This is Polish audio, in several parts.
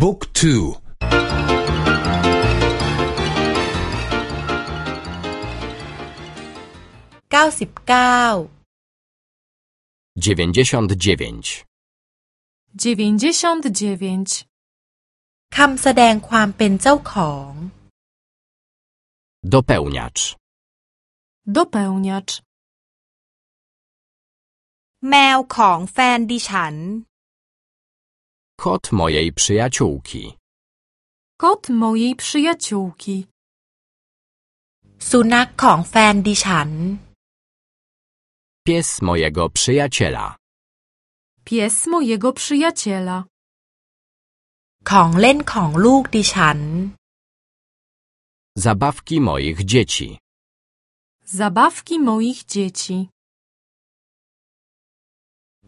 บุ๊กทูเก้าสิบเก้า dziewięćdziesiąt dziewięć, 99. คำแสดงความเป็นเจ้าของ dopełniacz, Dopełniacz. แมวของแฟนดิฉัน kot mojej przyjaciółki, Kot mojej przyjaciółki. สุนัขของแฟนดิฉัน pies mojego przyjaciela, Pies mojego przyjaciela. ของเล่นของลูกดิฉัน zabawki moich dzieci, Zabawki moich dzieci.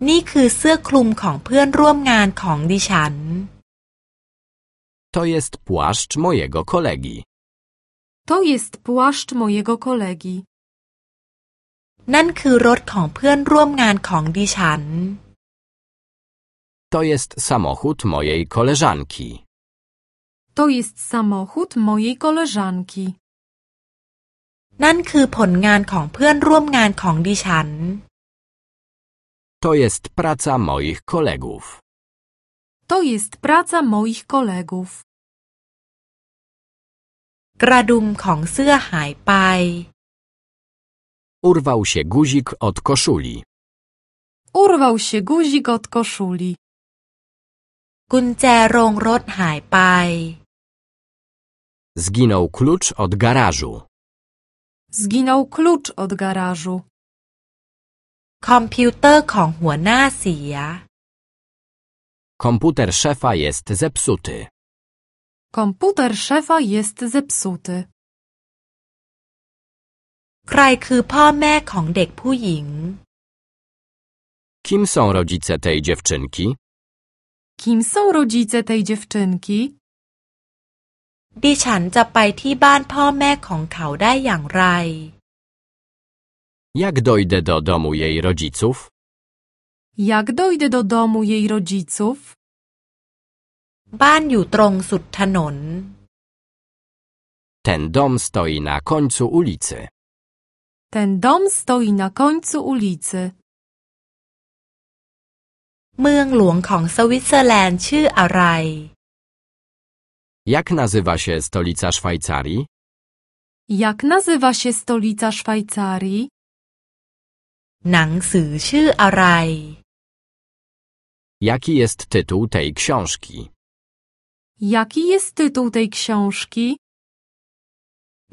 นี่คือเสื้อคลุมของเพื่อนร่วมงานของดิฉัน to jest płaszcz mojego kolegi, To jest płaszcz mojego kolegi. นั่นคือรถของเพื่อนร่วมงานของดิฉัน to jest samochód mojej koleżanki, To jest samochód mojej koleżanki. นั่นคือผลงานของเพื่อนร่วมงานของดิฉัน to jest praca moich kolegów, To jest praca moich kolegów. กระดุมของเสื้อหายไป urwał się guzik od koszuli, Urwał się guzik od koszuli. กุญแจโรงรถหายไป zginął klucz od garażu, Zginął klucz od garażu. คอมพิวเตอร์ของหัวหน้าเสีย komputer szefa jest zepsuty, Komputer szefa jest zepsuty. ใครคือพ่อแม่ของเด็กผู้หญิง kim są rodzice tej dziewczynki? Kim są rodzice tej dziewczynki? ดิฉันจะไปที่บ้านพ่อแม่ของเขาได้อย่างไร Jak dojdę do domu jej rodziców? Jak dojdę do domu jej rodziców? บ้านอยู่ตรงสุดถนน Ten dom stoi na końcu ulicy. Ten dom stoi na końcu ulicy. เมืองหลวงของสวิตเซอร์แลนด์ชื่ออะไร Jak nazywa się stolica Szwajcarii? Jak nazywa się stolica Szwajcarii? หนังสือชื่ออะไร Jaki jest tytuł tej książki? Jaki jest tytuł tej książki?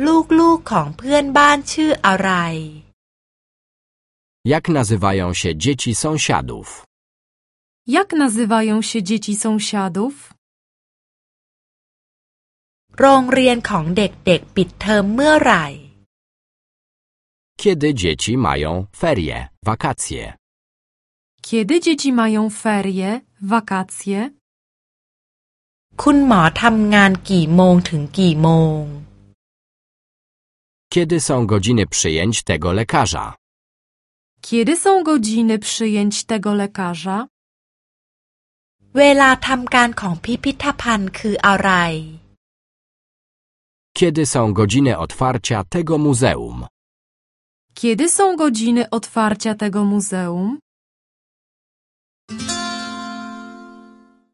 ลูกๆของเพื่อนบ้านชื่ออะไร Jak nazywają się dzieci sąsiadów? Jak nazywają się dzieci sąsiadów? โรงเรียนของเด็กๆปิดเทอมเมื่อไหร่ Kiedy dzieci mają ferie, wakacje? Kiedy dzieci mają ferie, wakacje? คุณหมอทำงานกี่โมงถึงกี่โมง Kiedy są godziny przyjęć tego lekarza? Kiedy są godziny przyjęć tego lekarza? เวลาทำการของพิพิธภัณฑ์คืออะไร Kiedy są godziny otwarcia tego muzeum? Kiedy są godziny otwarcia tego muzeum?